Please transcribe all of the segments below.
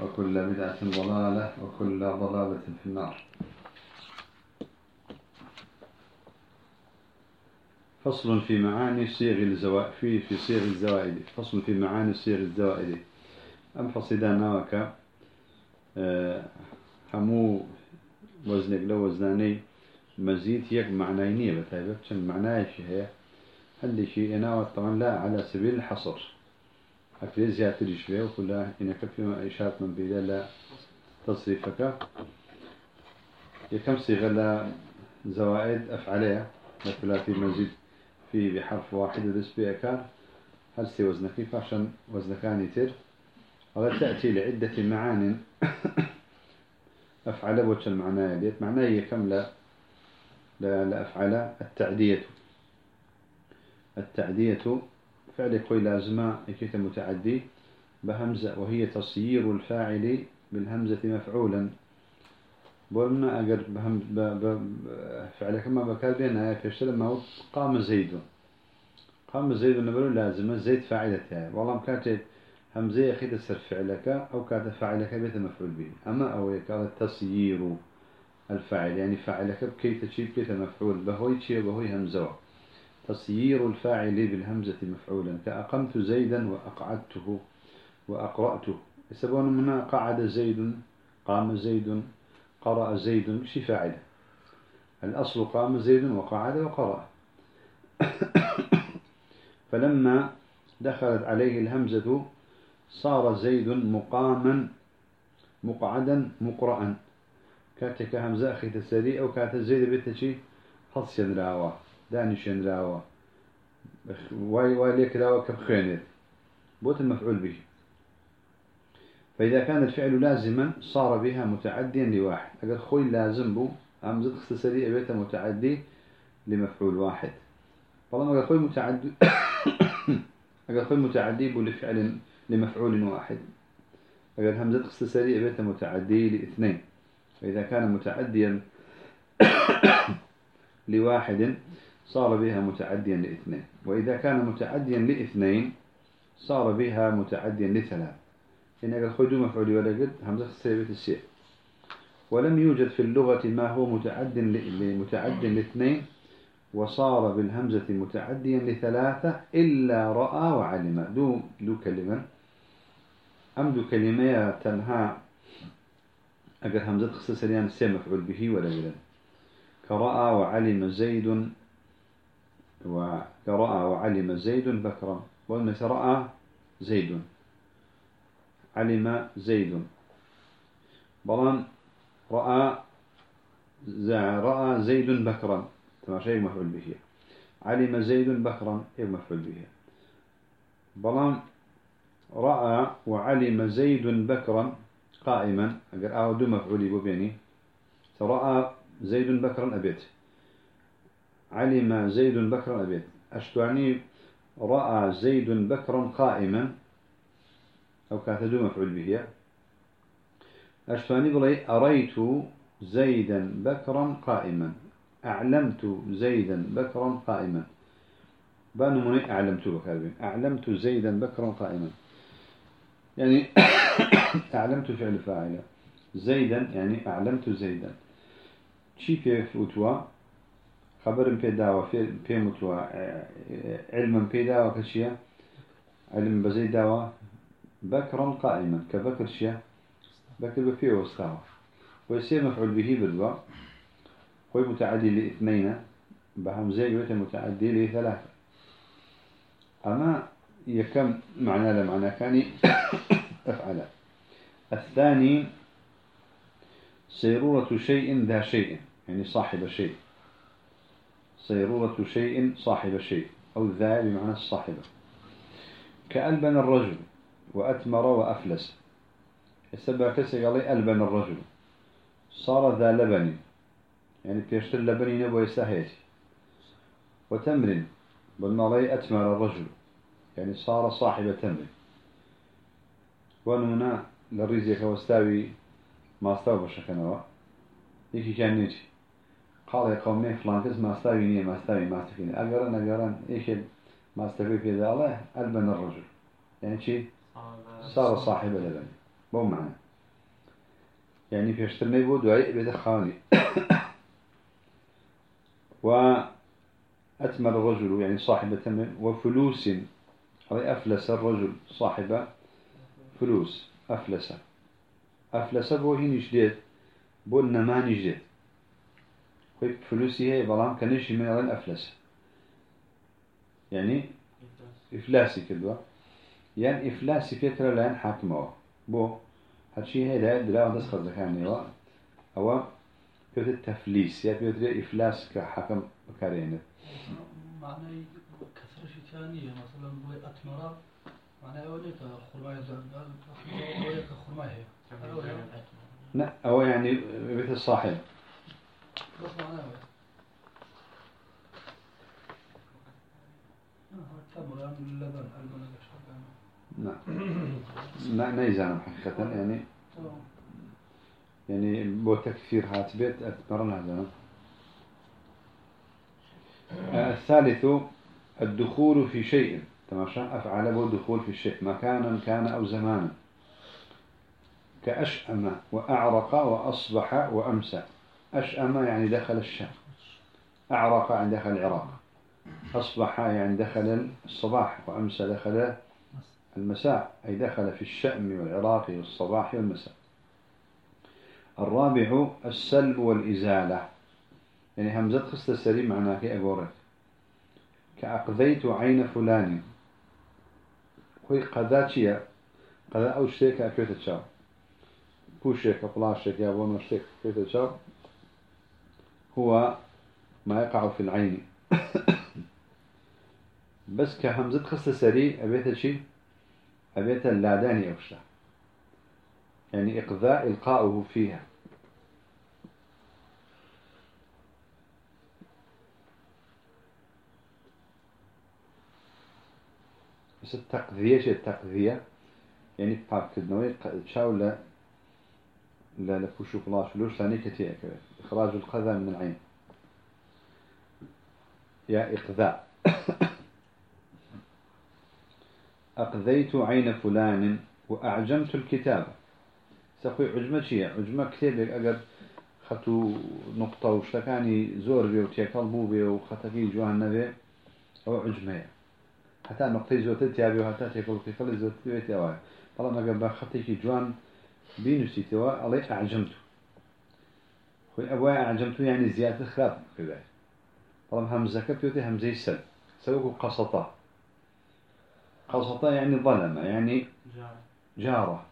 وكل بدعة ضلالة وكل ضلالة في النار. فصل في معاني صيغ الزوائد في في صيغ الزوائد. فصل في معاني صيغ الزوائد. أم فصدانا وك أه همو وزنك لو وزناني مزيد يك معناينية بتاعي بتشن معناي شيء هل شيء أنا طبعا لا على سبيل الحصر. أكيد زيادة شوية وكلها إنك في إشارة من بيدا لا تصريفك. يكم صيغة لا زوائد أفعلية مثلا في مزيد في بحرف واحد ودس بأكار هل سي وزنك فعشان وزنكان يتر وقد تأتي لعدة معان. أفعل بوش المعنى ديت معناه هي كم لا لا, لا أفعل التعدية. التعدية فعل قوي لازمة إكيت متعدي بهمزة وهي تصيير الفاعل بالهمزة مفعولا. بولنا أجر بهم ب ب فعل كما بكار بينها في ما قام زيد. قام زيد نقول لازمة زيد فاعلتها والله كانت همزة أخي تسر فعلك أو كانت فاعلك بيت مفعول به. أما أو كانت تصيير الفاعل يعني فاعلك بكي تشيب كيت مفعول بهوي تشيب بهوي همزة. تصيير الفاعل بالهمزة مفعولا. كأقمت زيدا وأقعدته وأقرأته. يسبون منا قعد زيد قام زيد قرأ زيد شي فاعل. الأصل قام زيد وقعد وقرأ. فلما دخلت عليه الهمزة صار زيد مقاما مقعدا مقرأا. كاتك همزة أخي تسري أو كات زيد بيتشي حص ينراوا دانش ينراوا واي واي ليك راوا كبخينير بوت المفعول به فإذا كان الفعل لازما صار بها متعديا لواحد. أقول خوي لازم بو همزة اختصارية أبيتها متعدي لمفعول واحد. طالما أقول خوي متعدي أقول خوي متعدي بو لفعل لمفعول واحد. أقول همزة اختصارية أبيتها متعدي لاثنين فإذا كان متعديا لواحد صار بها متعديا لاثنين. وإذا كان متعديا لاثنين صار بها متعديا لثلاث. إن أقل خدو مفعولي ولا قد همزة سيبة السيء ولم يوجد في اللغة ما هو متعد لمتعد لاثنين وصار بالهمزة متعديا لثلاثة إلا رأى وعلم. دو, دو كلمة. أم دو كلمة تنهى أقل همزة خصيصة لأن السيء مفعول به ولا قد. كرأى وعلم زيد وكرأى وعلم زيد بكرا والمثل رأى زيد. علم زيد. بلان رأى رأى زيد بكرا. تما شيء مفعول به. علم زيد بكرا اي مفعول به. بلان رأى وعلم زيد بكرا قائما. أقول أعود مفعولي ببيني رأى زيد بكرا أبيت. علم زيد بكرا أبيت أشتعني رأى زيد بكرا قائما. أو كاتدو مفعول به. أشتاني بلي أريت زيدا بكرا قائما. أعلمت زيدا بكرا قائما. بانو مني أعلمت بكرا أعلمت زيدا بكرا قائما. يعني أعلمت فعل فاعل. زيدا يعني أعلمت زيدا. شي في فتوى خبر بيداوى في متوى علما بيداوى كشيا علم بزيد داوى بكرا قائما كبكر شيا بكر بفيه واستوى ويصير مفعول به بدوا هو متعدي لاثنين بهمزة يوتي متعدي لثلاثة أما يكم معنى لمعنى كان أفعل الثاني سيرورة شيء ذا شيء يعني صاحب شيء سيرورة شيء صاحب شيء أو ذا بمعنى الصاحبة كألبن الرجل وأتمر وأفلس. السبب كسي قال ألبن الرجل؟ صار ذا لبن. يعني بيشتر لبني نبوي سهيتي وتمر. بالمالي أتمر الرجل. يعني صار صاحب تمر. ونونا للريزيك وأستاوي ما استوى بشكنوا يكي كان نيجي قال يا قومي فلان كس ما استوي نية ما استوي ما استفيني أقرن أقرن إيش ما استوي في الله ألبن الرجل يعني شيء صار صاحب اللبن مو معنى يعني في اشترني بود وعي بيت خالي وأتمر الرجل يعني صاحب تمر وفلوس هذا أفلس الرجل صاحب فلوس أفلس أفلس بو هي نجديد بو النما نجديد خوي فلوسي هي بلام كنشي من الان أفلس. يعني إفلاسي كدوا يعني إفلاسي فكرة لأن حاكمه. بو هالشي هي ده دلا ودس خد ذكاني أو بيوت التفليس يعني بيوت إفلاس كحكم كارينه معنى كثرة ثانية مثلا بو أتمرا معنى أولي كخرماء أولي كخرماء هي لا هو يعني بيت الصاحب لا لا نيزان حقيقة يعني يعني بو تكثير هات بيت أتمرنا هذا الثالث الدخول في شيء. تماشى أفعل به دخول في الشيء. مكانا كان أو زمانا. كأشأم وأعرق وأصبح وأمسى. أشأم يعني دخل الشام. أعرق يعني دخل العراق. أصبح يعني دخل الصباح وأمسى دخل المساء أي دخل في الشأم والعراق والصباح والمساء. الرابع السلب والإزالة. يعني همزة خست السليم معناه كي أقولك كأقذيت عين فلان. خوي قذاتشيا قذا أو شتيك أكيوت تشاو. بوشيك بلاشيك يا بون شتيك أكيوت تشاو. هو ما يقع في العين. بس كهمزة خص سري أبيت شيء أبيت اللاداني أوشتا يعني إقذاء إلقاؤه فيها. بس التقذية شيء التقذية يعني باك كدنوي تشاو لا لا لفوشو فلاش لوش ثاني كتير إخراج القذى من العين. يا إقذاء. أقذيت عين فلان وأعجمت الكتاب. سأخوي عجمة شيء؟ عجمة كتابك أقد خطو نقطة وشتكاني زور بي وتيكال بو بي وخطكي جوان نبي. أو عجمة. حتى نقطة زوتة تيابي وحتى تيكال كيفال زوتة تيابي طالما أقد بخطكي جوان بينسي توا عليه أعجمت أبوي أعجمت يعني زيادة خلاف كذا طالما همزة كبيوتي همزة سل سوق قسطة. قسطة يعني ظلمة يعني جارة.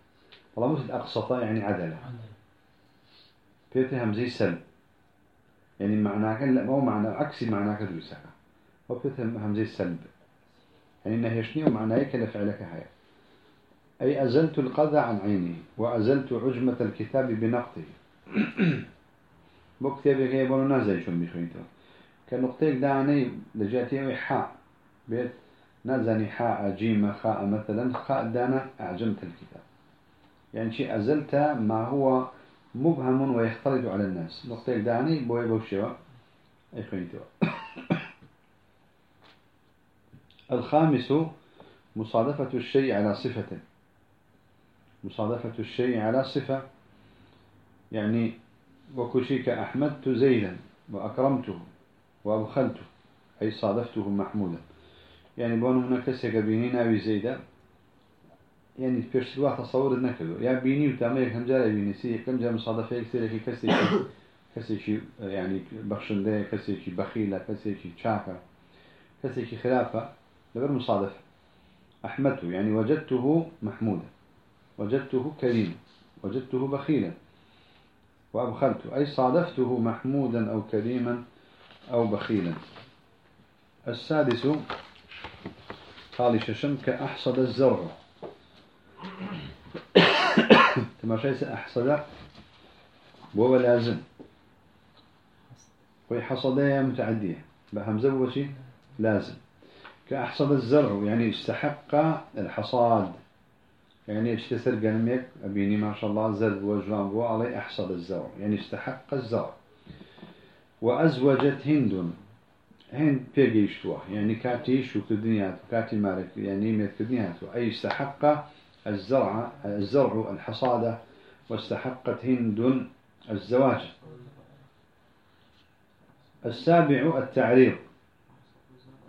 طالما مثل أقسطة يعني عدلة. بيوتي همزة سل يعني معناه لا مو معنى عكسي معناه كدوسها هو بيوتي همزة سلب يعني إنه يشني ومعناه كلا فعلك هاي أي أزلت القذى عن عينه وأزلت عجمة الكتاب بنقطه. بو كتابي كي يبونو نازل شون بخوينتو كنقطيك دعني لجاتي حاء بيت نازني حاء جيم خاء مثلا خاء دانا أعجمت الكتاب يعني شيء أزلت ما هو مبهم ويختلط على الناس. نقطيك دعني بوي بوشيوا أي خوينتو الخامس مصادفة الشيء على صفة. مصادفة الشيء على صفة يعني وكشيك أحمدت زيدا وأكرمته وأبخلته أي صادفته محمودا. يعني كسيك بيني ناوي زيدا يعني في الواحد تصور النكدو يا بيني وتعمل كم جال بيني سي كم جال مصادفة يكسر كي كسي كسي يعني بخشندة كسي بخيلة كسي شاكا كسي خلافة لبر مصادف أحمدته يعني وجدته محمودا وجدته كريما وجدته بخيلا. وأبخلت أي صادفته محمودا أو كريما أو بخيلا. السادس قال ششم كأحصد الزرع. تماشي سأحصد وهو لازم. ويحصد متعدية. بهمزة وشي لازم. كأحصد الزرع يعني استحق الحصاد. يعني اشتسر قلمك؟ أبيني ما شاء الله زرد وجوان بو علي أحصد الزرع يعني استحق الزرع. وأزوجت هند. هند بيجيشتوا يعني كاتي شو الدنيا كاتي مالك يعني ميت الدنيا أي استحق الزرع الزرع الحصادة واستحقت هند الزواج. السابع التعريض.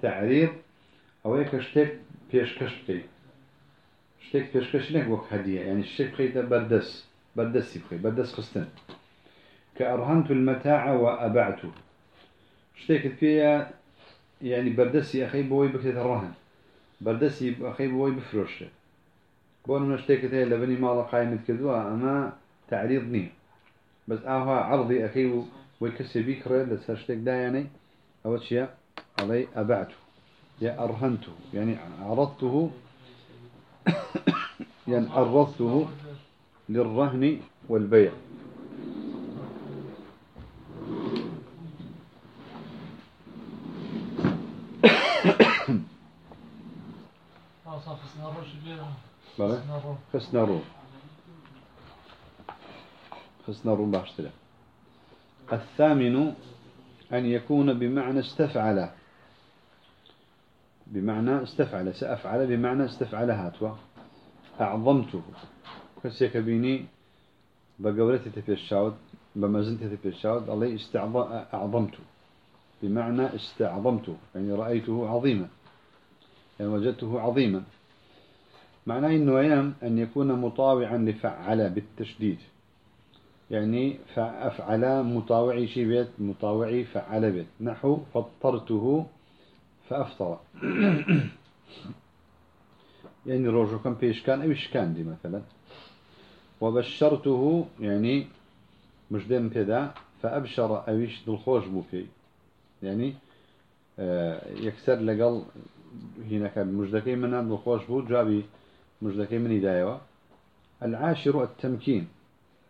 تعريض أو يكشتك بيشكش شتك لك وك هدية يعني الشتك بخي بردس بردس بخي بردس خستن. كأرهنت المتاع وأبعته. شتك فيها يعني بردسي أخي بوي بكتة الرهن. بردسي أخي بوي بفروشته. بون من شتێکت هەیە لە بنی ماڵە قایمت کردووە ئەمە تعریض نییە بەس ئاها عرضی ئەەکەی و وی کەسێ بیکڕێت لە سەر شتێک دایانەی ئەوە چییە ئەڵێ ئەبعت أرهنته. يعني عرضته يعني عرضته للرهن والبيع. خسنا رو خسنا رو باشتره الثامن أن يكون بمعنى استفعل. بمعنى استفعل سأفعل بمعنى استفعل هاتوا. أعظمته كسيك بيني بقولتي الشاود بمزنتي الشاود الله استعظم أعظمته بمعنى استعظمته يعني رأيته عظيما. يعني وجدته عظيما. معناه أيام أن يكون مطاوعا لفعل بالتشديد. يعني فأفعل مطاوعي شي بيت مطاوعي فعل بيت. نحو فطرته فأفطر. يعني روجو كان بيش كان أيش كان دي مثلا؟ وبشرته يعني مش دم كذا فأبشر أيش دلخوش بوفي يعني آه يكسر لقل هنا كان مجدكي من دلخوش بو جابي مجدكي من دايوا العاشر التمكين.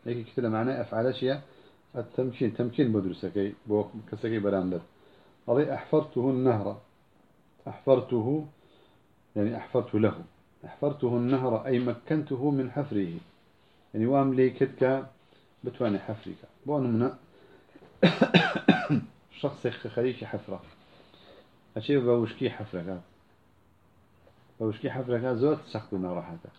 هيك كده معناه أفعال أشياء. التمكين تمكين بدرسكي بو كسكي براندر قضي أحفرته النهر. أحفرته يعني أحفرت له. أحفرته النهر أي مكنته من حفره. يعني وام لي كدك بتواني حفرك. بون من شخص خليش حفرة. أشياء بوشكي حفرك. بوشكي حفرك زود سخطنا راحته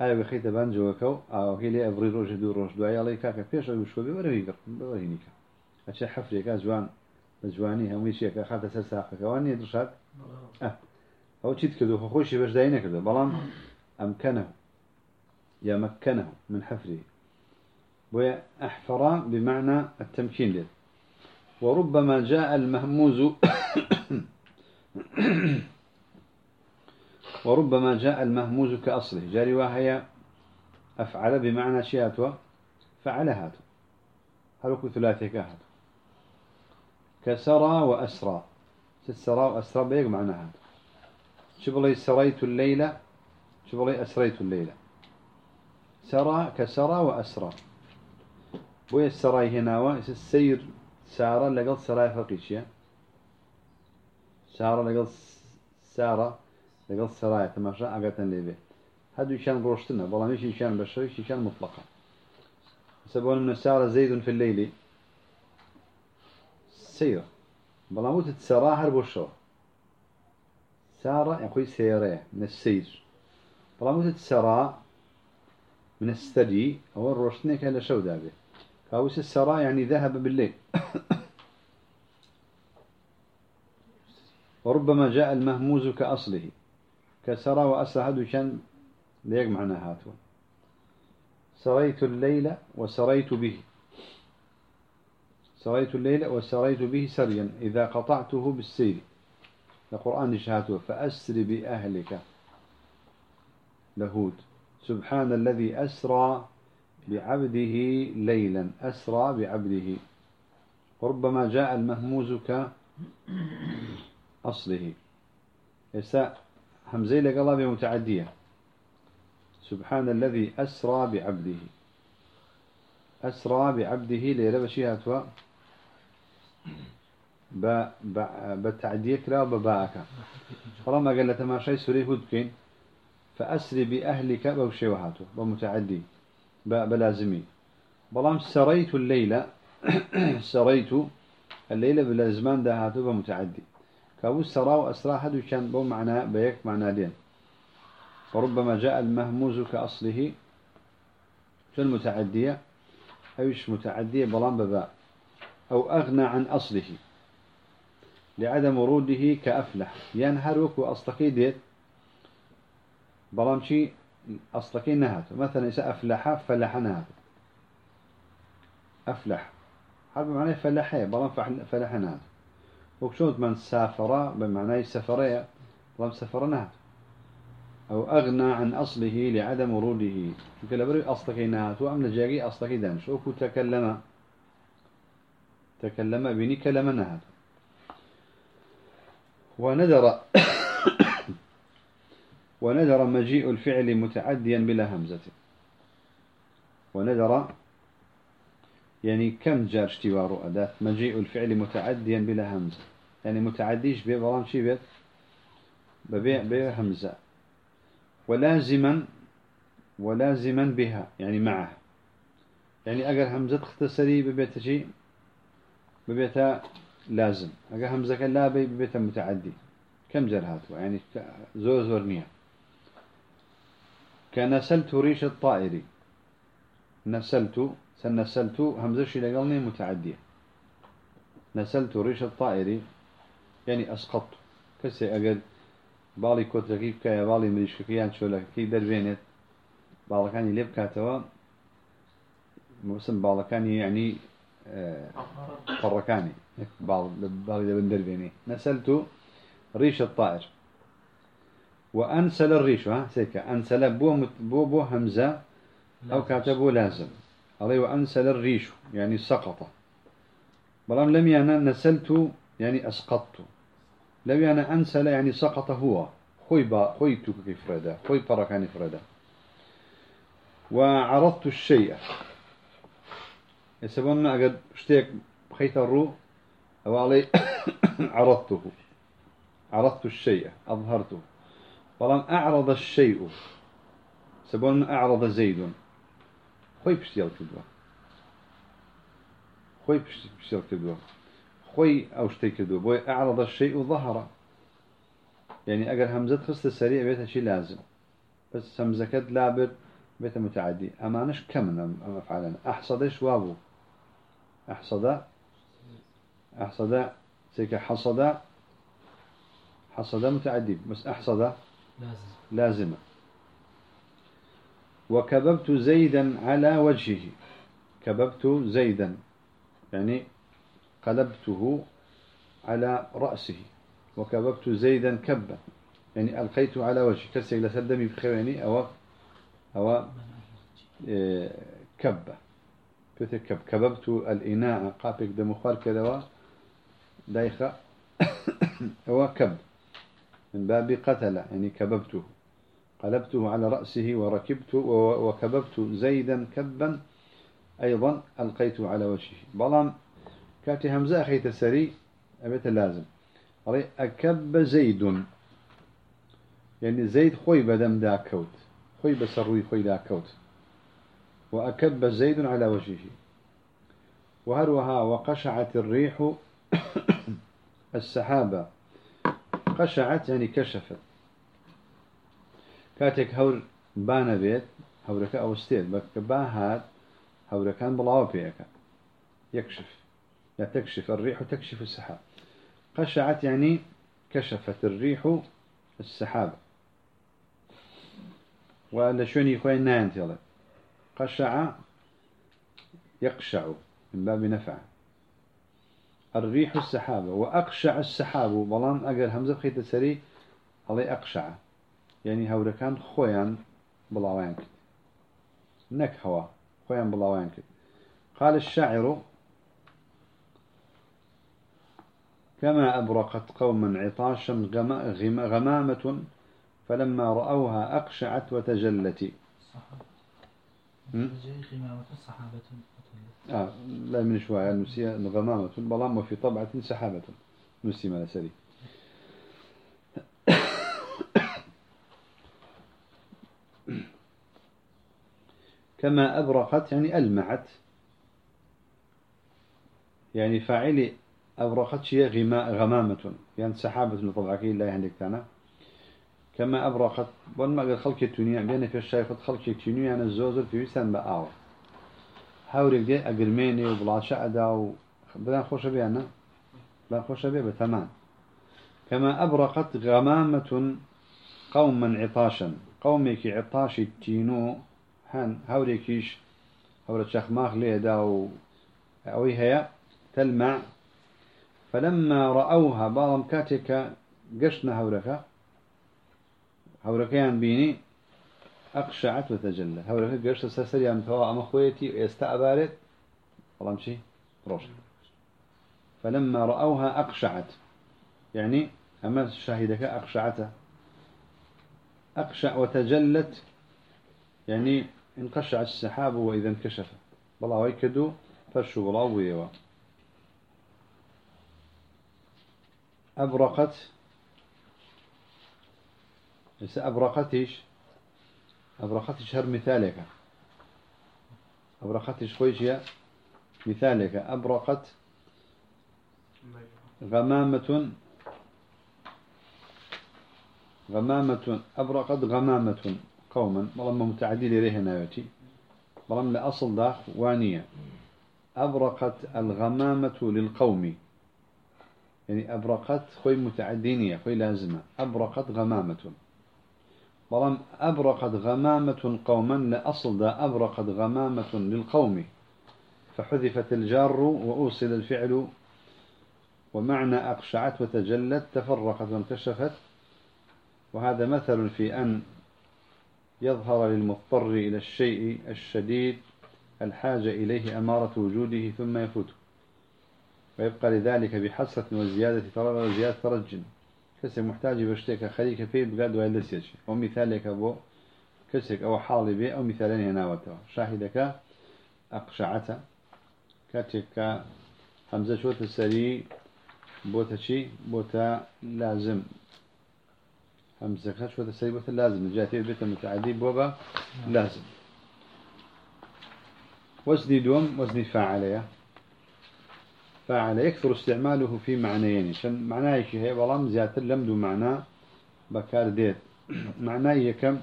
ئایا بخیتە بانجەوەکە و ئاوەکەی لێ ئەبڕی ڕۆژە دوو ڕۆژ دوای ئەڵی کاکە پێش ئەوی شوە بەرەوی بەوەینیکە ئەچە حەفرێکە جوان بە جوانی هەمووی شێکە خاتە سەر ساقەکەوان نیە دڕشات ئەو چیت کردو؟ خۆشی بەشدای نەکردو. بەڵام ئەمکەنە يمكنه من حفره وأحفر بمعنى التمكين له وربما جاء المهموز وربما جاء المهموز كأصله. جاري وهي أفعل بمعنى شياتها فعلها هلوك ثلاثة كهات كسرى وأسرى سرى وأسرى بيق معناها شبلي سريت الليلة شبلي أسريت الليلة. سرى كسرى وأسرى بوي السراي هنا السير سارة لقد سراي فقيشيا سارة لقد سارة لقل سرايا تماشا أقاتن ليبه هادو كان روشتنا والله مش كان بشري كان مطلقا سبون من سار زيد في الليل. سير. بلا موت تسرا وشو سارة يقول سيرة من السير بلا موت تسرا من الثدي أو الروشتنا كان شو دابه كاوس السرا يعني ذهب بالليل وربما جاء المهموز كأصله. كسرى وأسهد شن ليق معنا هاتوا سريت الليل وسريت به. سريت الليل وسريت به سريا إذا قطعته بالسير القرآن شهاته فأسر بأهلك. لهود. سبحان الذي أسرى بعبده ليلا. أسرى بعبده. وربما جاء المهموز كأصله. يساء همزي لقلا بمتعدية سبحان الذي أسرى بعبده. أسرى بعبده ليلة بشي هاتوا ب ب بتعديك لا وبباءك فرما قال لتماشي سوري هدكين فأسري بأهلك بوشي وهاتو بمتعدي بلازمي بلام سريت الليلة سريت الليلة بالزمان ده هاتو بمتعدي كابو السرا وأسرى هدو كان بو معنى بيك معنى دين وربما جاء المهموز كأصله. في المتعدية أيش متعدية بلان بباء أو أغنى عن أصله لعدم وروده كأفلح. ينهر وكو أصلكي ديت بلان شي أصلكي نهات مثلا إذا أفلح فلح نهات أفلح. حرب معناه فلحية بلان فلح نهات وكشوت من سافر بمعنى سفرية بلان سفر نهات أو أغنى عن أصله لعدم وروده. شو لبري أصلك نهات وأم لجاقي أصلك دانش. وكو تكلم تكلم بني كلام نهات وندر وندر مجيء الفعل متعديا بلا همزة. وندر يعني كم جار اشتوار أداة؟ مجيء الفعل متعديا بلا همزة. يعني متعديش بيه برام شي بيت؟ ببيع بيه همزة. ولازما ولازما بها يعني معه يعني أجر همزة اختصري ببيت شيء ببيتها لازم. أجر همزة لا ببيتها متعدي كم جرهاته يعني زور زور نية كنسلت ريش الطائر نسلت سنسلت همزة شي لقلني متعدية نسلت ريش الطائر يعني أسقطت كسي أجل باڵی کۆتەکەی بکایە باڵی مریشکەکەیان چۆلەکەی دەربێنێت باڵەکانی لێ بکاتەوە مسم باڵەکانی یعنی قڕەکانی باڵی دەبن دەربێنێ نەسەلت و ڕیش الطائر. وأنسل الريش ها؟ سيكا. أنسل بو مت بو بو همزة أو كاتبه لازم. عليه وأنسل الريش يعني سقط. بلام لم يعني نسلت يعني أسقطت. لو يعني أنسل يعني سقط هو. خوي با خوي توك فردا خوي بركاني فردا وعرضت الشيء. يسبون أجد اشتيك خيط الرو أو علي عرضته. عرضت الشيء أظهرته. فلم أعرض الشيء. سبون أعرض زيد. خوي بشتيل كدوا خوي بشتيل كدوا خوي أو شتي كدو بوي أعرض الشيء ظهر. يعني أجر همزة خصت السريع بيتها شيء لازم. بس همزة كد لابر بيتها متعدي. أمانش كم أم أفعلنا أحصدش وابو أحصد أحصد سيك حصد حصد متعدي بس أحصد لازم. لازمة وكببت زيدا على وجهه. كببت زيدا يعني قلبته على رأسه. وكببت زيدا كبا يعني ألقيته على وجهه كسيك لسدمي بخواني أو أو إيه، كب كببت الإناء قابك دمخار كذا دايخة. هو كب. من باب قتل يعني كببته. قلبته على رأسه وركبت وكببت زيدا كبا أيضا ألقيته على وجهه. بلام كاتي همزة أخي تسري أبيت لازم أكب زيد. يعني زيد خوي بدم دا كوت خوي بسروي خوي دا كوت وأكب زيد على وجهه. وهروها وقشعت الريح السحابة قشعت يعني كشفت. كاتك هور بانا بيت هورك أو استيد بك باهات هوركان بلاوة بيك. يكشف. لا تكشف الريح تكشف السحاب. قشعت يعني كشفت الريح السحاب. ولا شوني خوين نانت يلا قشع يقشع من باب نفع. الريح السحاب وأقشع السحاب. بلان أجر همزة خيط سري الله أقشع. يعني هوركان خويا بلاوانك. نك هوا خويا بلاوانك. قال الشاعر كما أبرقت قوما عطاشا غمامة فلما رأوها أقشعت وتجلت. صحابة آه لا من شوية نسي غمامة بلام وفي طبعة سحابة. نسي ما سري. كما أبرقت يعني ألمعت. يعني فاعل أبرقت شيء غما غمامة. يعني سحابة طبعا لا عندك أنا. كما أبرقت ما قال خلق التنيا بين في الشايفة خلق التنيا يعني الزوزر في وسان بآور هاوريك دي أقرميني وبلاشا أدا و بدان خوش بيانا بدان خوش بيه بتمام كما أبرقت غمامة قوما عطاشا. قومك عطاش تينو هان هاوريكيش هورا شخماخ ليه داو أوي هي تلمع. فلما رأوها بعضهم كاتك قشنا هوركا هوركيان بيني أقشعت وتجلى هوركا قشت سسريان فوا أما خويتي يستأبارت والله مشي روش فلما رأوها أقشعت. يعني أما شاهدك أقشعته أقشع وتجلت. يعني انقشع السحاب وإذا انكشف. بلا ويكدو فرشو بلا ويوا أبرقت ليس أبرقتش. أبرقتش هر مثالك. أبرقتش خويش يا مثالك. أبرقت غمامة. غمامة. أبرقت غمامة. قوما. بلما متعدل إليه ناوتي بلما لأصل داخ وانية. أبرقت الغمامة للقوم. يعني أبرقت خوي متعدينية خوي لازمة. أبرقت غمامة. بلما أبرقت غمامة قوما لأصل أبرقت غمامة للقوم. فحذفت الجار وأوصل الفعل ومعنى أقشعت وتجلت تفرقت وانكشفت. وهذا مثل في أن يظهر للمضطر إلى الشيء الشديد الحاجة إليه أمارة وجوده ثم يفوته. ويبقى لذلك بحسرة وزيادة ترى وزيادة ترج. كسر محتاج بشتك خليك فيه بقاد ويلسيش ومثالك أبو كسك أو حالي به أو مثالين يناوته شاهدك أقشعته كاتك همزة شوت السري بوتا شي بوتا لازم. همزة خش وتسري بوتا لازم. جاتي البيت المتعدي بوبا لازم. وزني دوم وزني فاعل فاعل يكثر استعماله في معنيين. عشان معناه هي بلام زيادة لمدو معناه بكار ديت. معناه كم؟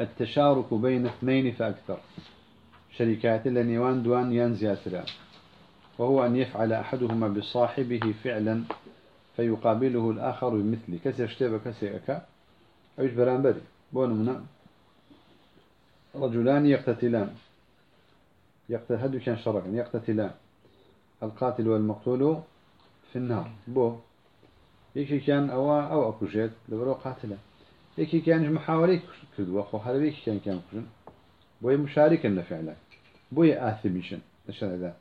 التشارك بين اثنين فأكثر. شركات لنيوان دوان ينزياترا وهو أن يفعل أحدهما بصاحبه فعلا فيقابله الآخر بمثله كسي اشتبه كسي أكا. أيش برانبري بونمنا رجلان يقتتلان. شركا يقتتلان. القاتل والمقتول في النار. بو يكي كان أو أو أكوشيت لبرو قاتلا يكي كان محاولة خو هذا يكي كان كان كوشن بو مشاركا فعلا. بو آثميشن نشان ذا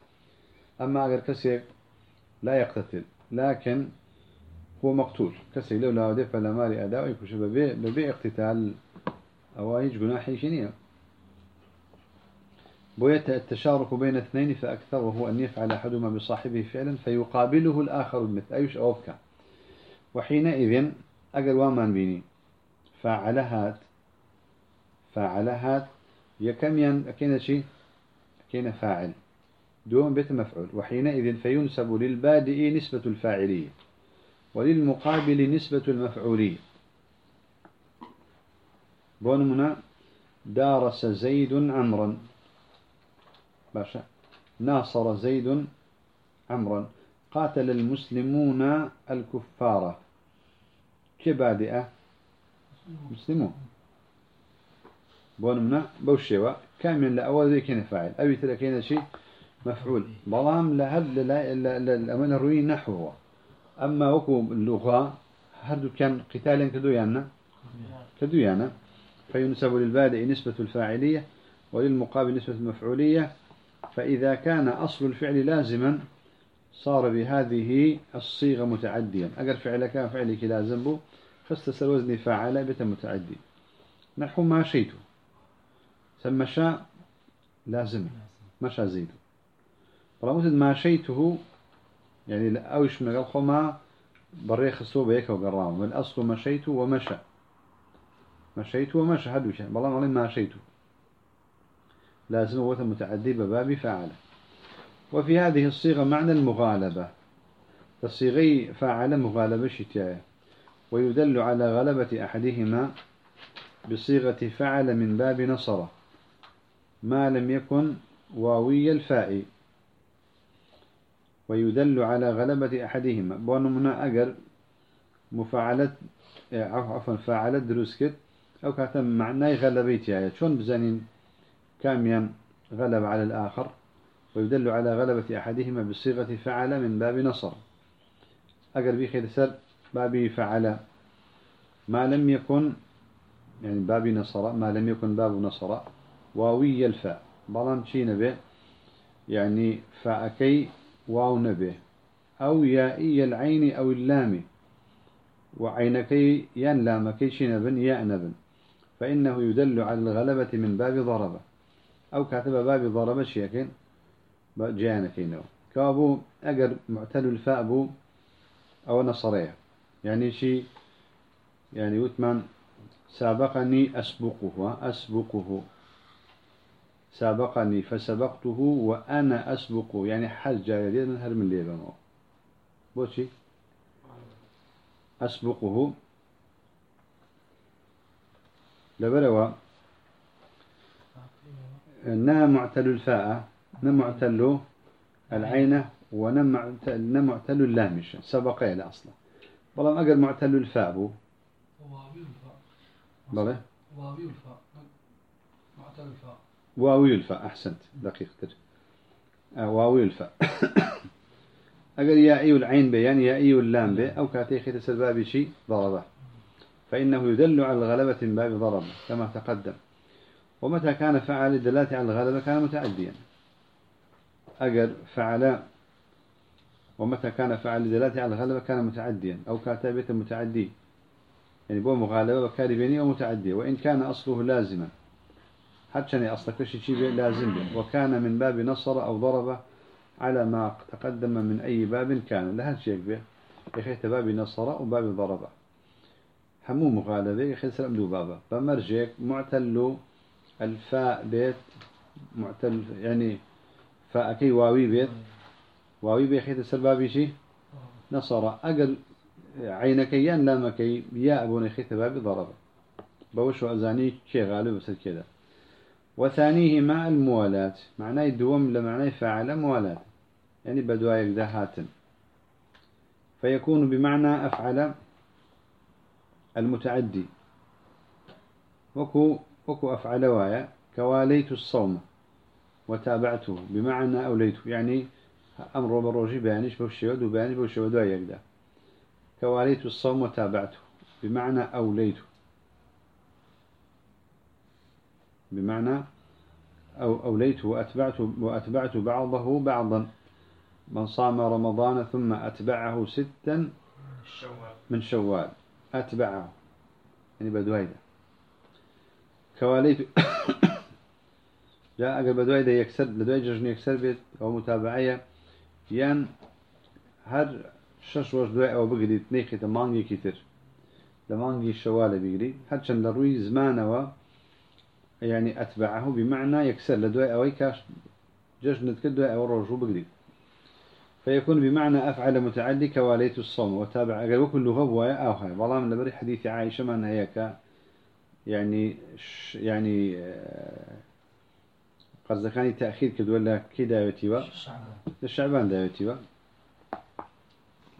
أما أجر كسي لا يقتتل لكن هو مقتول. كسي لو لا ودف فلا ماري أداء يكوش ببي, ببي اقتتال. أو أيج جناحي شنية بويت التشارك بين اثنين فأكثر وهو أن يفعل أحدهما بصاحبه فعلا فيقابله الآخر بمثل أيش أوفك؟ وحينئذ أجر وامان بيني. فاعلهات فاعلهات يكم ين؟ أكين شيء؟ أكين فاعل. دون بيت مفعول. وحينئذ فينسب للبادئ نسبة الفاعلية وللمقابل نسبة المفعولية بونمنا دارس زيد عمرا باشا. ناصر زيد عمرا. قاتل المسلمون الكفار. كبادئة. مسلمون. بونمنا بوشيوا. كامل لأول ذي كان فاعل. أبي تلكين شيء مفعول. بلام لهد الأمن الروي نحوه. أما وكو اللغة هردو كان قتالا كدو يانا كدو يانا فينسب للبادئ نسبة الفاعلية وللمقابل نسبة المفعولية. فإذا كان أصل الفعل لازما صار بهذه الصيغة متعديا. أقل فعل كان فعلك لازم بو فاستسر وزن فاعل بيت متعدي. نحو ما شيته مشى لازم. مشى زيد. طالما ماشيته يعني أوش من قال خما بريخ السوبة يك وقرام والأصل مشيت ومشى مشيت ومشى هدوش بالله ما ماشيت لازم هو متعدي بباب فعل وفي هذه الصيغة معنى المغالبة. الصيغي فعل مغالبة شتاية ويدل على غلبة أحدهما بصيغة فعل من باب نصر ما لم يكن واوي الفاء. ويدل على غلبة أحدهما. بونمنا أجر مفاعلة عفوا فاعلة دروسكت أو كاتم معناه غلبيتي شون بزنين؟ كاميا غلب على الآخر ويدل على غلبة أحدهما بصيغة فعل من باب نصر. أجر بي سر باب فعل. ما لم يكن يعني باب نصر ما لم يكن باب نصر. واوي الفاء. بلان شي نبي؟ يعني فاكي واو نبي. أو يائي العين أو اللام. وعينكي ين لامكي شي نبن ياء نبن فإنه يدل على الغلبة من باب ضربة. أو كاتب باب ضربة شيكين جانكينو كأبو أجر معتل الفاء بو أو نصرية. يعني شي يعني وثمان. سابقني أسبقه أسبقه. سابقني فسبقته وأنا أسبقه. يعني حج جاي من هر من ليبا بوشي؟ أسبقه. لبروا نا معتل الفاء نا معتل العين ونم معتل اللامش سبق إلى أصلا بلام أقل معتل الفاء بو؟ بلى؟ واوي الفاء. معتل الفاء. واوي الفاء. أحسنت. دقيق تر. آه، واوي الفاء. أقل يائي العين بيان يائي اللام بي أو كاتي خيت سباب شيء ضربه. فإنه يدل على الغلبة من باب ضربه كما تقدم. ومتى كان فعل الدلالة على الغلبة كان متعديا. أجر فعل ومتى كان فعل الدلالة على الغلبة كان متعديا أو كاتبة متعدي. يعني بو مغالبة وكاري بيني أو متعدي. وإن كان أصله لازما. حتى أصلك شيء لازم به. وكان من باب نصر أو ضربه على ما تقدم من أي باب كان. لها شيء به يخيت باب نصر وباب ضربه همو مغالبة يخيت سلام دو بابا. فمرجك معتل الفاء بيت معتل يعني فاء كي واوي بيت. واوي بيخيت السبابي شي نصر. أقل عينك ين لامكي يا أبوني خيت باب ضربه بوش وأزاني شي غالب بس كده وثانيه مع الموالاة معناه الدوم لمعناه فعل موالاة يعني بدوايك دهات فيكون بمعنى أفعل المتعدي. وكو, وكو أفعل وايا. كواليت الصوم وتابعته بمعنى أوليته. يعني أمر بروجي بيانيش بوشيود وبيانيش بوشيود وايك ده كواليت الصوم وتابعته بمعنى أوليته. بمعنى أو أوليت وأتبعت, وأتبعت بعضه بعضا. من صام رمضان ثم أتبعه ستا من شوال. أتبعه. يعني بدويدة كواليت جاء أقل بدويدة يكسر بدويدة جرجني يكسر بيت أو متابعية. يان هر شش وش دوي أو بقري تنيخي تمانجي كتير. لمانجي الشوالة بقري هر شن لروي زمانه يعني أتبعه بمعنى يكسر. لدواء أو كاش جشنت كدواء أو رجو بقري فيكون بمعنى أفعل متعدي كواليت الصوم. وتابع أقل وكل غبوة أو هاي. والله من لبري حديث عائشة من هيك يعني يعني آه، قصد كان تأخير كد ولا كده يتيبا الشعبان ده يتيبا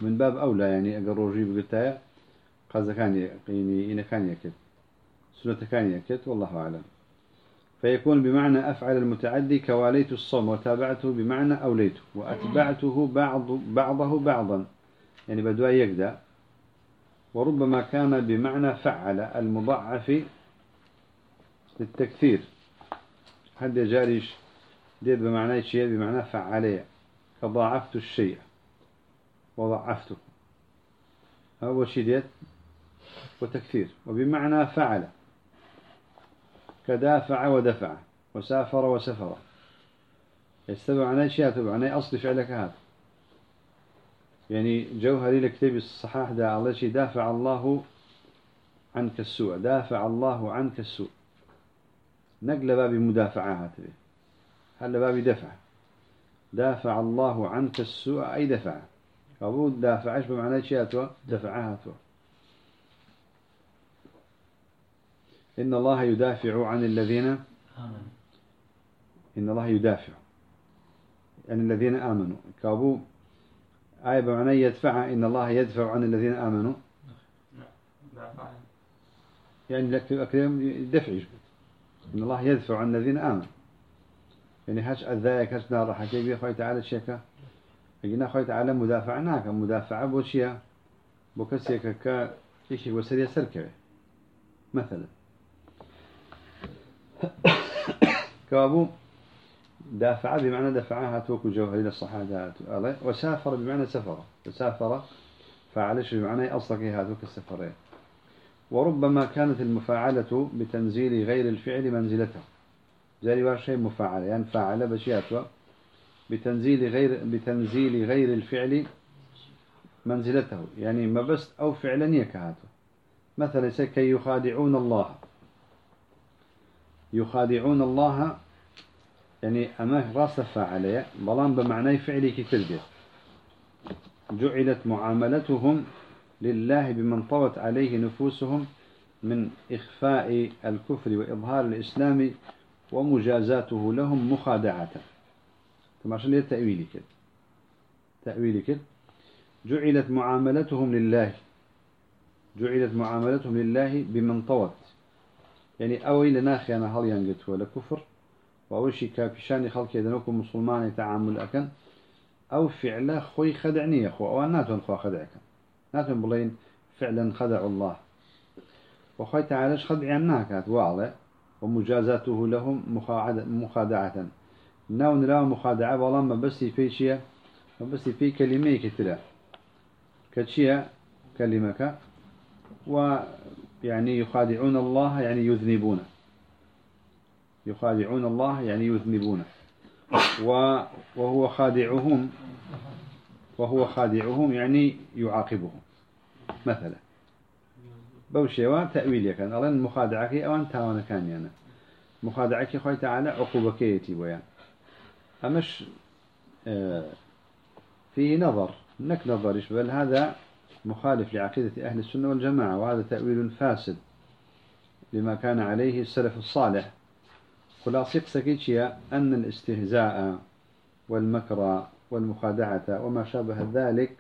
من باب أولى يعني أقل رجي بقلتها قصد كان يعني إن كان يكد سنة كان يكد والله أعلم. فيكون بمعنى أفعل المتعدي كواليت الصوم وتابعته بمعنى أوليته وأتبعته بعض بعضه بعضا. يعني بدوا يقدى وربما كان بمعنى فعل المضعف للتكثير. حد جاريش دي بمعنى شيء بمعنى فعليه فضاعفت الشيء. وضعفته أول شيء ديت وتكثير. وبمعنى فعل. كدافع ودفع. وسافر وسفر. يستوى عنه شيء تبع عنه أصل فعلك هذا. يعني جوهري لكتاب الصحاح دا الله شيء. دافع الله عنك السوء. دافع الله عنك السوء. نقل باب مدافعة هاتبه هل باب دفع. دافع الله عنك السوء أي دفع. أبو دافعش بمعنى شيء دفعها تو إن الله يدافع عن الذين إن الله يدافع عن الذين آمنوا. كابو آية بمعنى يدفع إن الله يدفع عن الذين آمنوا. دافع. يعني لك أكرم دفع إن الله يدفع عن الذين آمنوا. يعني هاش أذايك هاش نار حكي بي خوي تعالى الشيكة قلنا خوي تعالى مدافع ناك. مدافع بوشيا بوكسيك كا إيش وسرية سركبه مثلا. كابو دافع بمعنى دفعها توك جوهري للصحابة الله وسافر بمعنى سفر. وسافر فعلش بمعنى أصلك هاتوك السفرين. وربما كانت المفاعلة بتنزيل غير الفعل منزلته. زي شيء مفاعلة يعني فاعل بشياتوا بتنزيل غير بتنزيل غير الفعل منزلته يعني ما بس أو فعلا يكهاته مثلا كي يخادعون الله. يخادعون الله يعني أما رأس فاعلية بلان بمعنى فعلي كتلبية جعلت معاملتهم لله بمن طوت عليه نفوسهم من إخفاء الكفر وإظهار الإسلام ومجازاته لهم مخادعة. كما عشان تأويلي كده تأويلي كده جعلت معاملتهم لله. جعلت معاملتهم لله بمن طوت. يعني أوي لناخي أنا هل ينقت ولا كفر؟ وأول شيء كابشاني خلق يدنوكم مسلمان يتعامل أكن. أو فعلا خوي خدعني أخو أو ناتون خو خدعك. ناتون بلين فعلا خدع الله. وخوي تعالى خدع عناك واضح ومجازاته لهم مخادعة. ناون لا مخادعة والله ما بس في شيء ما بس في كلمة كتير كشيء كلمك ويعني يخادعون الله يعني يذنبون. يخادعون الله يعني يذنبون. وهو خادعهم وهو خادعهم يعني يعاقبهم. مثلا. بوشيوا تأويل كان ألان مخادعك أو أن تاوانا كان يعني مخادعك خوي تعالى عقوبكيتي ويا أمش آه فيه نظر نك نظرش بل هذا مخالف لعقيدة أهل السنة والجماعة وهذا تأويل فاسد لما كان عليه السلف الصالح. خلاصة سكيتشيا أن الاستهزاء والمكر والمخادعة وما شابه ذلك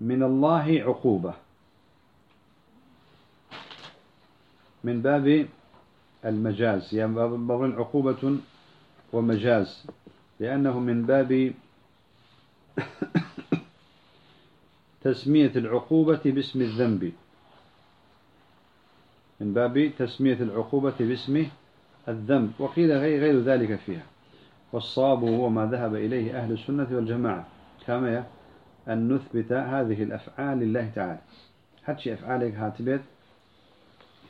من الله عقوبة. من باب المجاز يعني باب عقوبة ومجاز لأنه من باب تسمية العقوبة باسم الذنب. من باب تسمية العقوبة باسم الذنب وقيل غير, ذلك فيها. والصواب هو ما ذهب إليه أهل السنة والجماعة. كما أن نثبت هذه الأفعال لله تعالى. حتى أفعالك هاتبت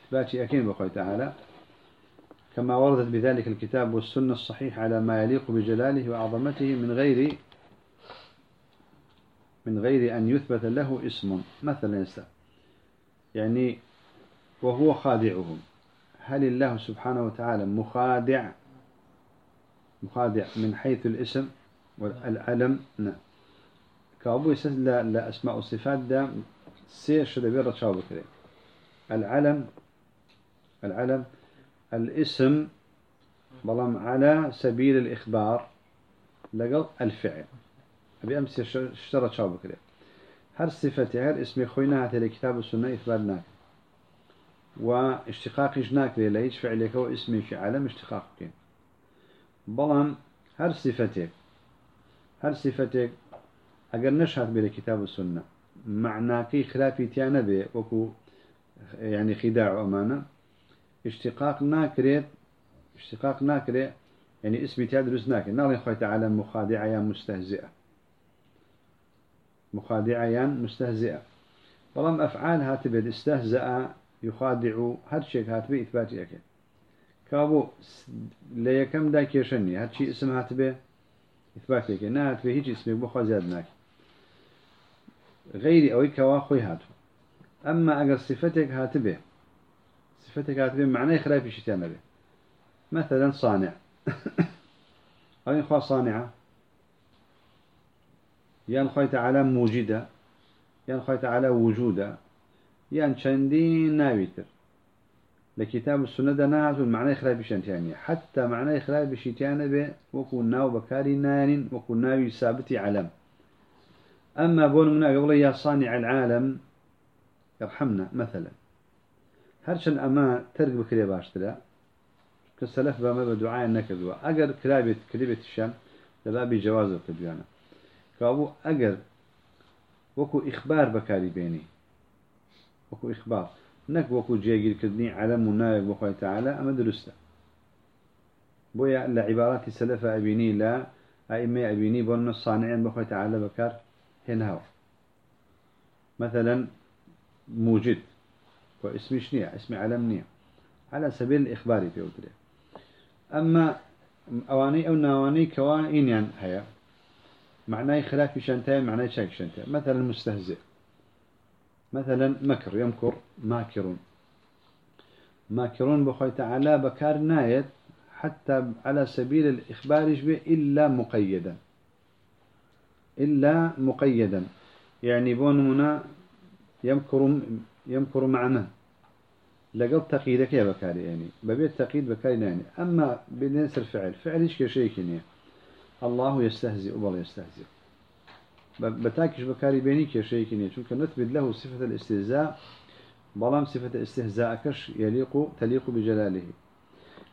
إثباتي أكين بقوي تعالى. كما وردت بذلك الكتاب والسنة الصحيح على ما يليق بجلاله وعظمته من غير من غير أن يثبت له اسم مثلا يعني وهو خادعهم. هل الله سبحانه وتعالى مخادع مخادع من حيث الاسم والعلم نعم. كابو يسد لا أسماء الصفات ده سير شدبير رتشاو بكري. العلم العلم الاسم بلام على سبيل الإخبار لقل الفعل. أبي أمس اشترى شاو بكري. هل صفتي هل اسمي خوينا هاتي لكتاب السنة إثباتناك واشتقاق جناك لي ليش فعلك واسمي في علم اشتقاق كين بلام هل صفتك هل صفتك أجر نشهد بلا كتاب السنة معناكي خلافي تيانا بي وكو يعني خداع أمانة اشتقاق ناكريت اشتقاق ناكري يعني اسمي تدرس ناكري نالي خوي تعالى مخادعة يا مستهزئة. مخادعة مستهزئة. بلام أفعال هاتبت استهزأ يخادع هر شيء هاتبه إثباتي أكيد كابو لا يكم دا كيشني هادشي اسم هاتبه إثبات لك نا هاتبه هيجي اسمك بخوا زادناك غيري أو كوا خوي هاتو. أما أجر صفتك هاتبه. صفتك هاتبه معناه خلاف شيء به مثلا صانع. أو إخوة صانعة؟ يان خوي تعالى موجودة يان خوي تعالى وجودة. يان شندين ناويتر. لكتاب السنة دناها المعنى خلاف بشنتيانية حتى معنى خلاف بشيتيانة به وكو ناو بكاري نان وكو ناوي ثابتي علم. أما بون منا قبل يا صانع العالم يرحمنا مثلا. هرشن أما ترك بكري باشترا كالسلف بما بدعاء النكذوا أجر كلابة كلبة الشام لبابي جواز القديانة كابو أجر وكو إخبار بكاري بيني. وكو إخبار. نك وكو جيجير كدني على منايق بخوي تعالى أما درسته. بويا لعبارات سلف أبيني لا أئمة أبيني بون الصانعين بخوي تعالى بكار. هنا هو. مثلا موجد واسمي شنيع اسمي علم نيع. على سبيل الإخبار في أودري أما أواني أو نواني كوائن يعني هيا. معناه خلاف شنتين معناه شاك شنتين مثلا مستهزئ. مثلا مكر يمكر ماكرون. ماكرون بخوي تعالى بكار نايت حتى على سبيل الإخبار به إلا مقيدا. إلا مقيدا. يعني بون منا يمكر يمكر مع من لقد تقييدك يا بكاري يعني ببيت تقييد بكاري يعني أما بالنسبة الفعل فعل إيش كشيء كنيه الله يستهزئ وبل يستهزئ. بتاكش بكاري بيني كشيء كنيه شو نثبت له صفة الاستهزاء بلام صفة استهزاء كش يليق تليق بجلاله.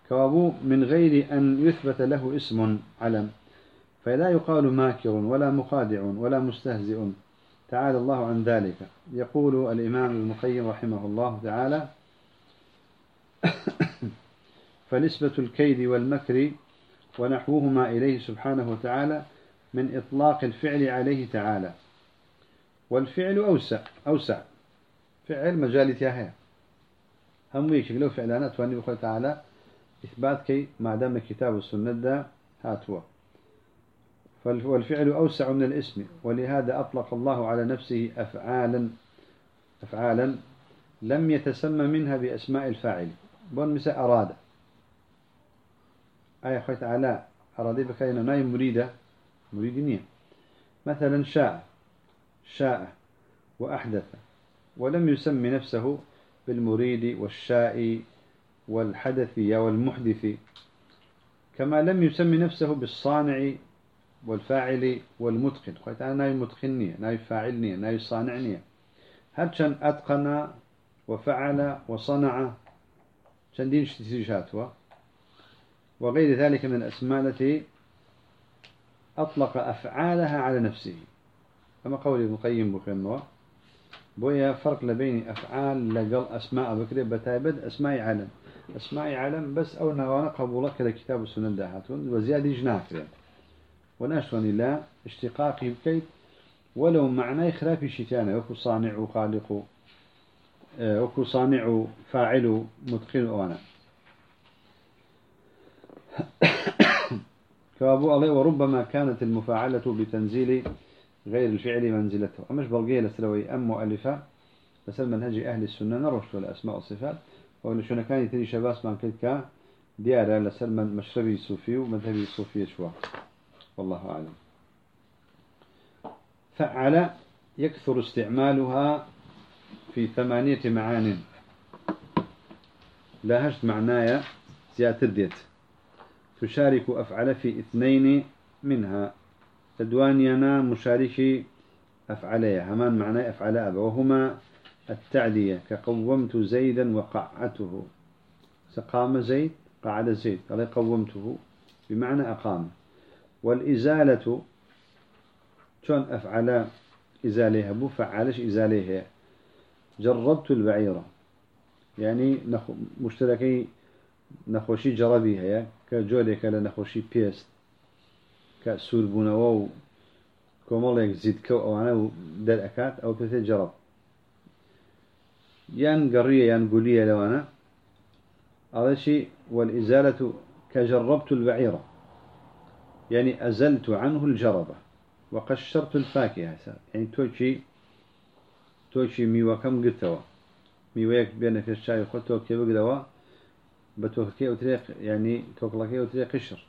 كوابو من غير أن يثبت له اسم علم. فلا يقال ماكر ولا مخادع ولا مستهزئ. تعالى الله عن ذلك. يقول الإمام ابن القيم رحمه الله تعالى فنسبة الكيد والمكر ونحوهما إليه سبحانه وتعالى من إطلاق الفعل عليه تعالى. والفعل أوسع أوسع. فعل مجال تياهي هم ويك لو فعلانات تواني بخوة تعالى إثبات كي ما دام كتاب السنة دا هاتوا. والفعل أوسع من الاسم ولهذا أطلق الله على نفسه أفعالا أفعالا لم يتسمى منها بأسماء الفاعل. بون مساء أراد. آية خويت على أراد بكينا ناي مريدة. مريدينية مثلا شاء. شاء وأحدث. ولم يسمي نفسه بالمريد والشاء والحدث والمحدث. كما لم يسمي نفسه بالصانع والفاعل والمتقن. خويت أنا ناي متقنية ناي فاعلنية ناي صانعنية هرشان أتقن وفعل وصنع؟ شندين شتيجاتوا وغير ذلك من الأسماء التي أطلق أفعالها على نفسه. كما قول ابن القيم بخنوة بويا فرق لبين أفعال لقل أسماء بكري بتايبد أسماء علم أسماء علم بس أو نوانا قبولك كتاب السنة داهاتون وزيادة جناف ونشرني لا اشتقاقه بكيت ولو معناه خلاف شتانه وكو صانع وخالق آه، وكو صانع فاعل متقن وأنا كابو الله وربما كانت المفاعلة بتنزيل غير الفعل منزلته. أمش بلغية لسلوي أم مؤلفة بس منهج أهل السنة نرش الأسماء والصفات. وأن شو كان يتري شباس من كلك ديارة لسلم مشربي صوفي ومذهبي صوفي شوى والله أعلم. فعل يكثر استعمالها في ثمانية معان. لا هشت معنايا زيادة ديت تشارك أفعل في اثنين منها. تدوانينا مشاركي أفعليا. همان معنى أفعل أبا. وهما التعدية كقومت زيدا وقعته. سقام زيد قعد زيد. قال قومته. بمعنى أقام. والإزالة شون أفعل إزاليها؟ بو فعلش إزاليها. جربت البعيرة. يعني مشتركي نخوشي جربي هي كجوليك لنخوشي بيست. كسور بونو كوماليك زيد كو أو أنا در أكات أو بيت جرب. يان قرية يان قولية لو أنا هذا شيء والإزالة كجربت البعيرة. يعني أزلت عنه الجربة وقشرت الفاكهة. يعني توشي توشي ميوة كم قلتوا؟ ميوة بينك الشاي خطوة كيف قلوا بتوكي وتريق يعني توكلكي وتريق قشر.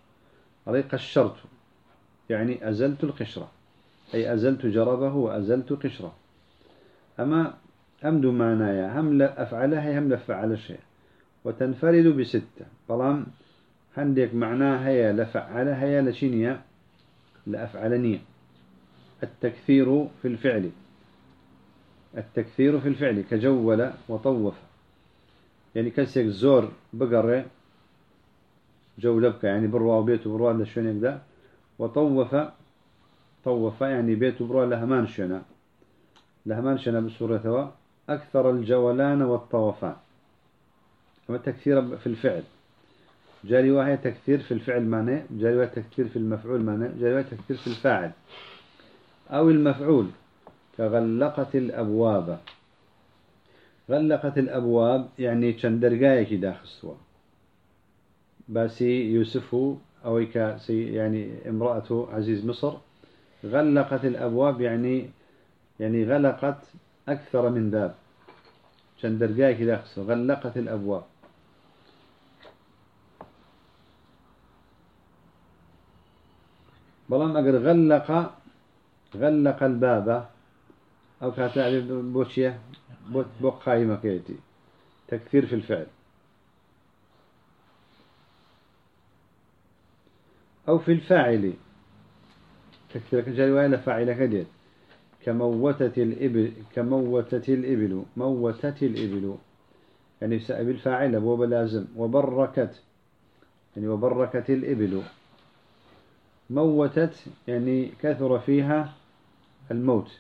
علي قشرت يعني أزلت القشرة. أي أزلت جربه وأزلت قشرة. أما أمد معنايا هم لا أفعلها هم لا أفعل شيء وتنفرد بستة. طالما عندك معناها هي لفعلها هي لشينيا لأفعلني التكثير في الفعل. التكثير في الفعل كجول وطوف. يعني كسيك زور بقرة جولبك يعني بروا وبيته بروا لشون يبدأ وطوف طوف يعني بيته بروا لهمان شنا. لهمان شنا بسورة أكثر الجولان والطوفان. أما التكثير في الفعل. جاري واحد تكثير في الفعل معنى جاري واحد تكثير في المفعول معنى جاري واحد تكثير في الفاعل. أو المفعول كغلقت الأبواب. غلقت الأبواب يعني كي داخل سوا. باسي يوسف أو يعني امرأة عزيز مصر. غلقت الأبواب يعني يعني غلقت أكثر من باب. كي داخل سوا. غلقت الأبواب. بلام أجر غلق غلق الباب أو كاتع بوشية بوت بقاي مكيتي تكثير في الفعل. أو في الفاعل. تكثير كجاري وإلى فاعل كدير كموتت الإبل كموتت الإبل موتت الإبل. يعني سأب الفاعل أبو بلازم. وبركت يعني وبركت الإبل. موتت يعني كثر فيها الموت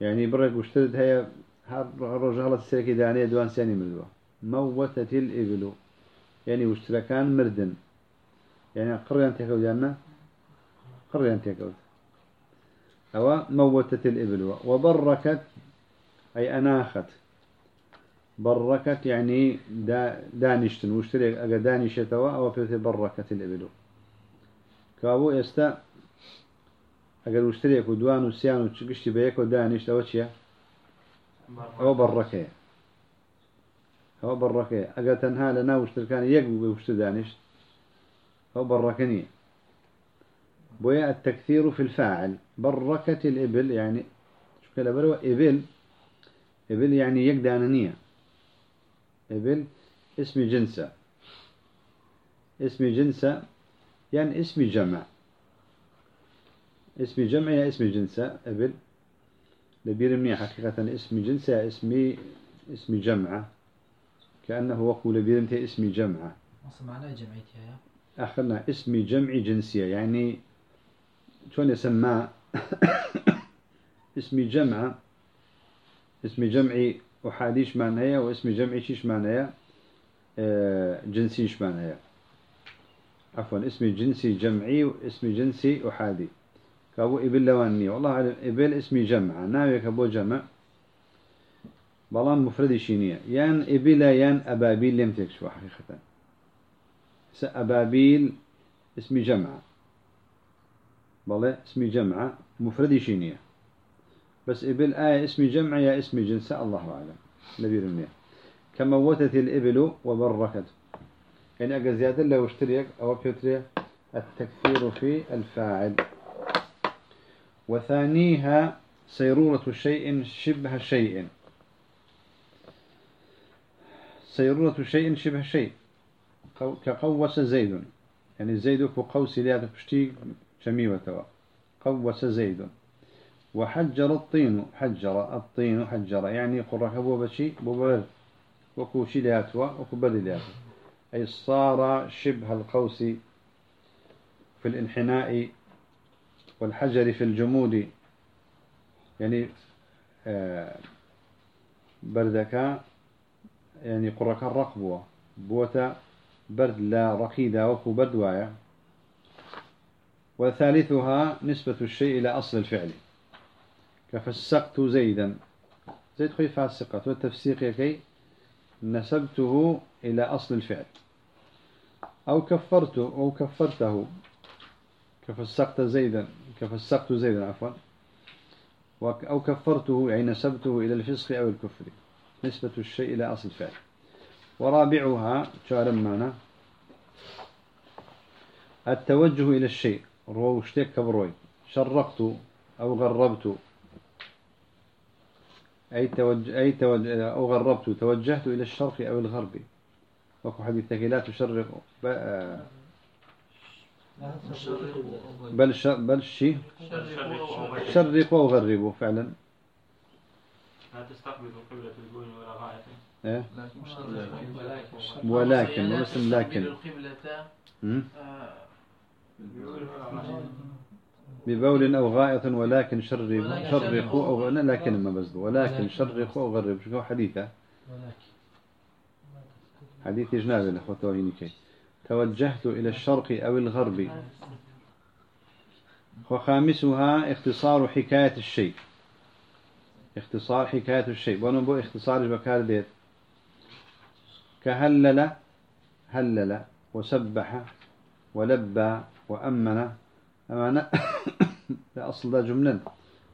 يعني برك واشترد هي الرجال السيكي دانية دوان ساني مردوة موتت الإبل يعني واشتركان مردن يعني قريان تكود جانا قريان تكود أو موتت الإبل وبركت أي أناخت بركت يعني دا دانشتن واشتري أجا دانشتوا أو في بركت الإبل كابو استا اگر وشتريك ودوان وسيان وشقشتي بيك ودانش لو چيا أو بركه أو بركه اگر تنها لنا وشتركان يقبو بوشت دانش أو بركني بويا التكثير في الفاعل. بركة الإبل يعني شو كلا بروا إبل إبل يعني يقداننية إبل اسم جنسة. اسم جنسة يعني اسم جمع. اسم جمع يا اسم جنسة أبل. لبيرمني حقيقة اسم جنسة اسمي اسم جمعة. كأنه وقول لبيرمتي اسم جمعة. أصلا معناه جمعيتها يا أخذنا اسم جمع جنسية يعني شلون يسمى؟ اسم جمعة. اسم جمعي أحاديش معناها واسم جمعي شيش معناها آه جنسيش معناها عفوا اسم جنسي جمعي واسم جنسي أحادي. كابو إبل لواني والله علم إبل اسمي جمع. ناوي كابو جمع. بلان مفرد شينية يان إبل يان أبابيل لم تكشف حقيقة. سأبابيل اسمي جمع. بلا اسمي جمع مفرد شينية بس إبل آية اسمي جمع يا اسمي جنس الله أعلم. نبي رميه كموتت الإبل وبركت. يعني أجا زيادة لو اشتريك أو بيوتري التكثير في الفاعل. وثانيها سيرورة شيء شبه شيء. سيرورة شيء شبه شيء. كقوس زيد. يعني زيد كقوس ليات بشتي شميوة قوس زيد. وحجر الطين. حجر. الطين حجر. يعني قرك أبو بشي ببرد وكوشي لياتوا وكبر لياتوا أي صار شبه القوس في الانحناء والحجر في الجمود. يعني آه، بردك يعني قرك الرقبوة. بوتا برد لا رقيدة وكو بردوايا. وثالثها نسبة الشيء إلى أصل الفعل. كفسقت زيدا. زيد خوي فاسقة. والتفسيق يكي نسبته إلى أصل الفعل. أو كفرته أو كفرته. كفسقت زيدا. كفسقت زيدا عفوا. أو كفرته يعني نسبته إلى الفسق أو الكفر. نسبة الشيء إلى أصل الفعل. ورابعها شارم معنا. التوجه إلى الشيء. رو اشتك كبروي. شرقت أو غربت. أي توجه أي توجه أو غربت توجهت إلى الشرق أو الغرب. وكو حديثك لا تشرق بل ش... بل شي؟ شرق وغربوا فعلا. لا تستقبل قبلة البون ولا غاية. إيه؟ ولكن ولكن. لكن القبلة ببول أو غائط ولكن ولكن شرقوا أو لكن ما بس ولكن. شرقوا أو غربوا شو حديثة؟ ولكن حديث جناب الأخوة كي. توجهت إلى الشرق أو الغرب. وخامسها اختصار حكاية الشيء. اختصار حكاية الشيء. ونبو اختصار بكار ديت. كهلل هلل وسبح ولبى وأمن أمانة. لا أصل ده جملة.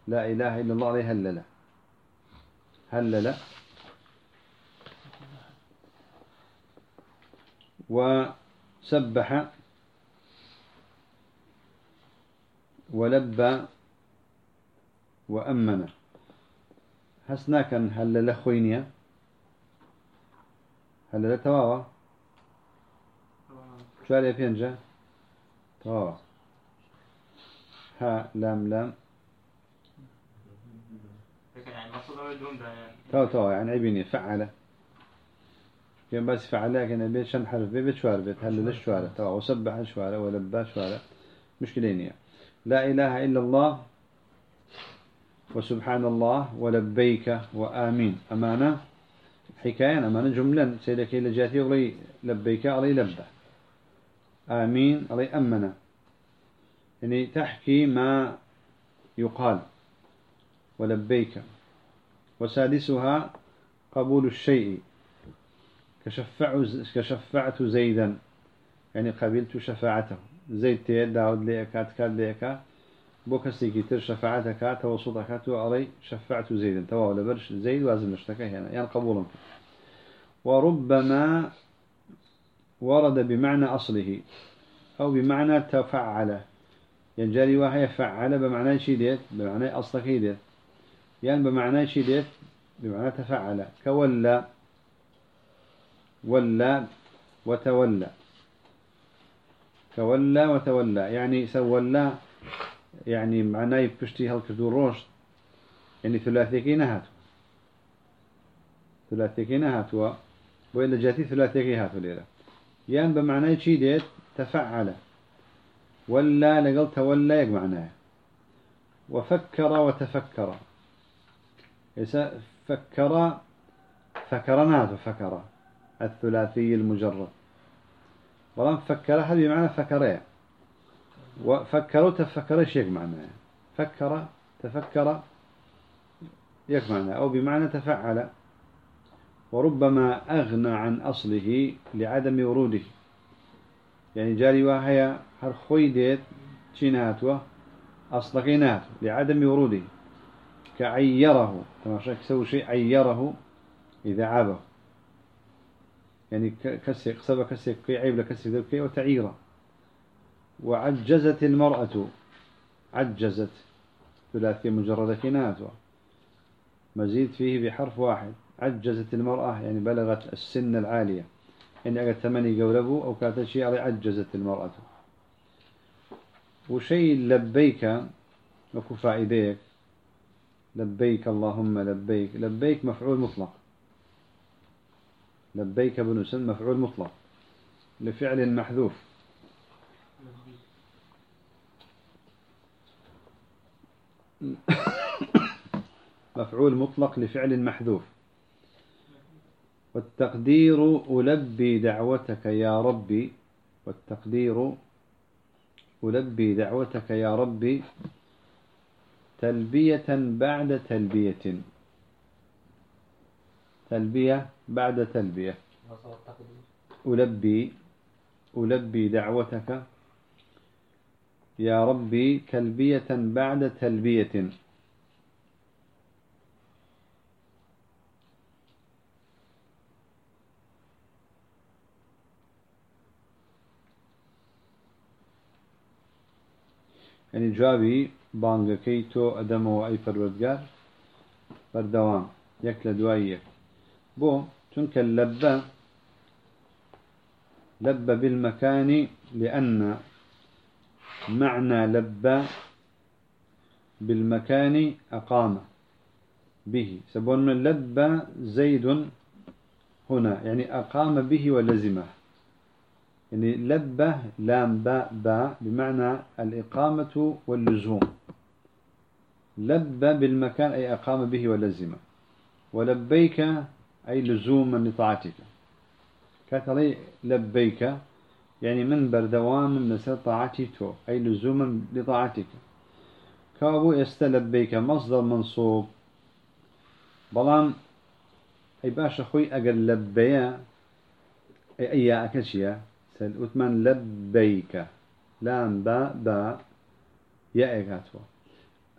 لا إله إلا الله عليه هلل. هلل. وسبح. ولبى وأمن. حسنا كان هلل خوينيا هلل تواوا شو عليه فين تواوا ها لام لام. يعني يعني. توا توا يعني عيبيني فعل كان بس فعل لكن أبي شن حرف؟ بي بشوار بيت هل للشوارع توا وسبح شوارع ولبى شوارع مشكلين يعني لا إله إلا الله وسبحان الله ولبيك وآمين. أمانة؟ حكاية أمانة جملة. سيدك إلى جاتي علي لبيك علي لبى آمين علي أمنا يعني تحكي ما يقال. ولبيك. وسادسها قبول الشيء. كشفع كشفعت زيدا. يعني قبلت شفاعته. زيد تيد داود ليكات كاد ليكا بوكسي كتير شفاعتك توسطك تو علي شفعت زيدا. توا ولا برش زيد وازم نشتكى هنا. يعني قبولا وربما ورد بمعنى أصله. أو بمعنى تفعل. يعني جاري وهي فعل بمعنى شي ديت بمعنى أصلك هي ديت يعني بمعنى شي ديت بمعنى تفعل. كولى ولى وتولى كولى وتولى يعني سولى يعني معناه يبشتي هالكردو روش. يعني ثلاثيكي نهاتو. ثلاثيكي نهاتو. وإلا جاتي ثلاثيكي هاتو ليلة. يعني بمعنى شي ديت تفعل. ولا لقل تولى يك معناه وفكر وتفكر. فكر؟ فكرنات فكر الثلاثي المجرد. ولم فكر هذا بمعنى فكر وفكروا تفكر إيش يك معناه فكر تفكر يك معناه أو بمعنى تفعل. وربما أغنى عن أصله لعدم وروده. يعني جاري وهي هرخوي ديت شيناتوا أصلقينات لعدم وروده كعيره تماشى يسوي شيء عيره إذا عابه يعني كسي قصبة كسي كي عيب لكسي ذلك وتعيره وعجزت المرأة. عجزت. ثلاثية مجردة كناتها مزيد فيه بحرف واحد. عجزت المرأة يعني بلغت السن العالية يعني أجد ثماني قولبو أو على عجزت المرأة. وشيء لبيك وكو فائديك لبيك اللهم لبيك. لبيك مفعول مطلق. لبيك بن سن مفعول مطلق. لفعل محذوف. مفعول مطلق لفعل محذوف. والتقدير ألبي دعوتك يا ربي. والتقدير ألبي دعوتك يا ربي تلبية بعد تلبية. تلبية بعد تلبية. ألبي ألبي دعوتك يا ربي تلبية بعد تلبية. يعني جوابي بانگەکەی تۆ ئەدەمەوە ئەی پەروەردگار بەردەوام. یەک لە دوای یەک. بۆ چونکە لەبە لب بالمكان لأن معنى لب بالمكان أقام به. سبون لب زيد هنا يعني أقام به ولزمه. يعني لبة لام باء باء بمعنى الإقامة واللزوم. لب بالمكان أي أقام به ولزمه ولبيك أي لزوما لطاعتك. كاتلي لبيك يعني من بردوام من طاعتي تو أي لزوما لطاعتك. كابو يستلبيك مصدر منصوب. بلان أي باشا خوي أقل لبيا أي أي أكشيا سل أتمن لبيك لام با با يا هاتوا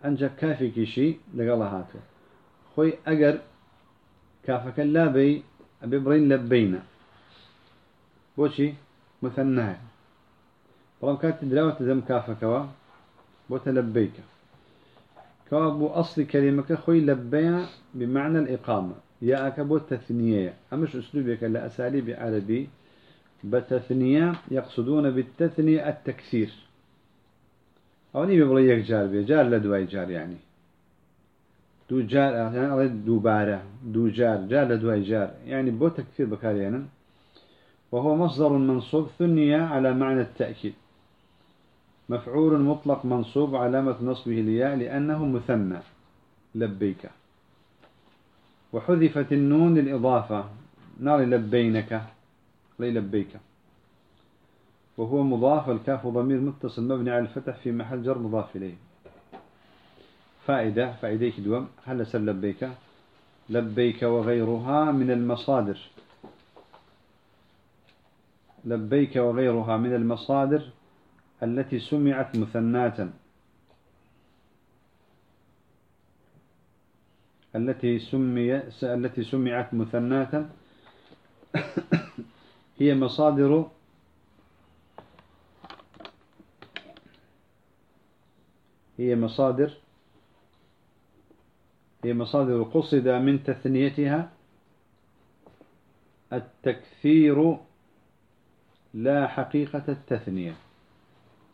أنجا كافي كيشي لقال هاتوا خوي أجر كافك اللابي أبي برين لبينا بوشي مثنى بلام كانت دراوة زم كافك وا بوتلبيك كابو أصل كلمة خوي لبيا بمعنى الإقامة يا أكبو تثنية أمش أسلوبك لأساليب عربي بتثنية يقصدون بالتثنية التكثير. أو نيبي بليك جار بي جار لدواي جار يعني. دو جار يعني أريد دو جار جار لدواي جار. يعني بو تكثير بكاريانا وهو مصدر منصوب ثنية على معنى التأكيد. مفعول مطلق منصوب علامة نصبه الياء لأنه مثنى. لبيك. وحذفت النون للإضافة. نار لبينك. لي لبيك وهو مضاف الكاف ضمير متصل مبني على الفتح في محل جر مضاف إليه. فائدة فائديك دوم هل سر لبيك؟ لبيك وغيرها من المصادر. لبيك وغيرها من المصادر التي سمعت مثناتا التي سمي التي سمعت مثناتا هي مصادر هي مصادر هي مصادر قصد من تثنيتها التكثير لا حقيقة التثنية.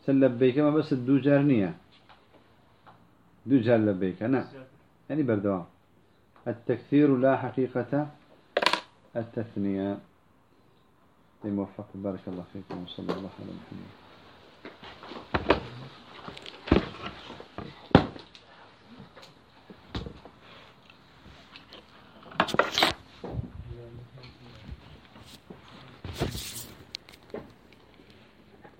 سلبيك ما بس الدوجارنية دوجار لبيك نعم يعني بردوام التكثير لا حقيقة التثنية. موفق بارك الله فيكم وصلى الله على محمد.